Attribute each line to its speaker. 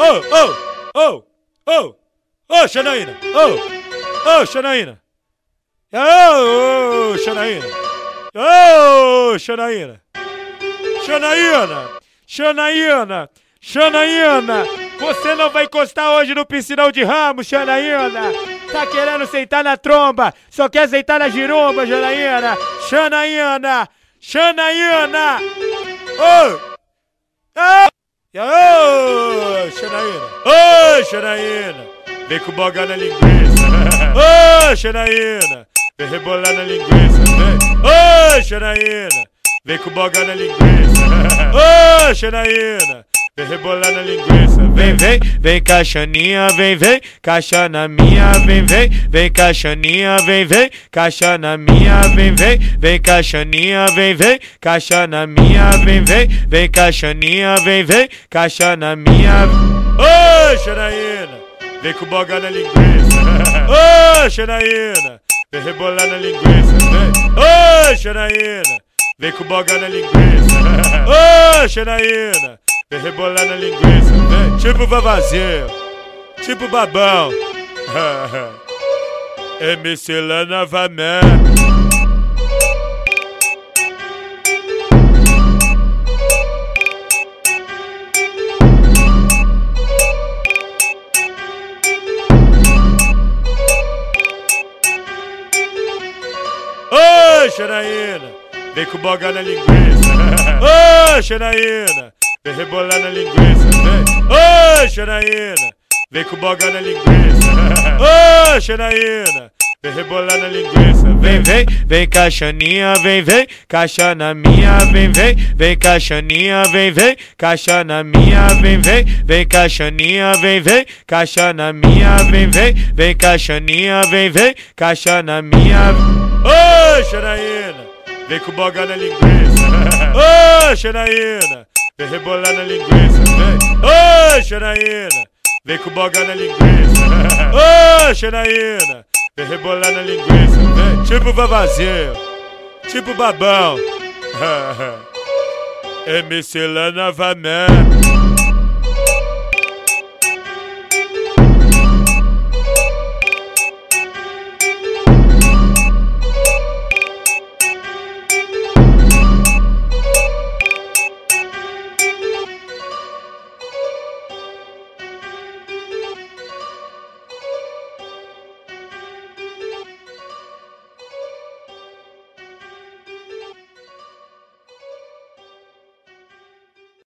Speaker 1: Ô, ô, ô, ô, ô, Xanaína, ô, ô, Xanaína. Ô, ô, Xanaína. Ô, Xanaína. Xanaína, Xanaína, Xanaína. Você não vai encostar hoje no piscinão de ramo, Xanaína. Tá querendo sentar na tromba, só quer sentar na giromba, Xanaína. Xanaína, Xanaína. Ô! Ô, Xanaína! Ô, Xanaína! Vem com boga na linguiça! Ô, Xanaína! Vem rebolar na linguiça! Vem! Ô, Xanaína! Vem com boga na linguiça! Ô, Xanaína! Vem rebolar na linguiça, vem, vem, vem caixaninha, vem, vem, caixa na minha, vem, vem, vem caixaninha, vem, vem, caixa na minha, vem, vem, vem caixaninha, vem, vem, caixa na minha, vem, vem, vem caixaninha, vem, vem, caixa na minha. Ô, Xanaína, vem com boga na linguiça. Ô, Xanaína, vem rebolar na linguiça, vem. Ô, Xanaína, vem com boga na linguiça. Ô, Xanaína. Vem rebolar na linguiça, vem. Tipo vavazinho, tipo babão. MC lá novamente. Ô, vem com boga na linguiça. Ô, Xanaína, vem rebolar na linguiça, vem. Ô, Xanaína, vem com boga na linguiça. Ô, Xanaína, vem rebolar na linguiça, vem, vem, vem caixaninha, vem, vem, caixa na minha, vem, vem, vem caixaninha, vem, vem, caixa na minha, vem, vem, vem caixaninha, vem, vem, caixa na minha, vem, vem, vem caixaninha, vem, vem, caixa na minha. Ô, Xanaína, vem com boga na linguiça. Ô, Xanaína, vem rebolar na linguiça, vem. Ô, Xanaína, vem com boga na linguiça. Ô, Xanaína, vem rebolar na linguiça, vem. Tipo vavazinho, tipo babão. MC lá novamente.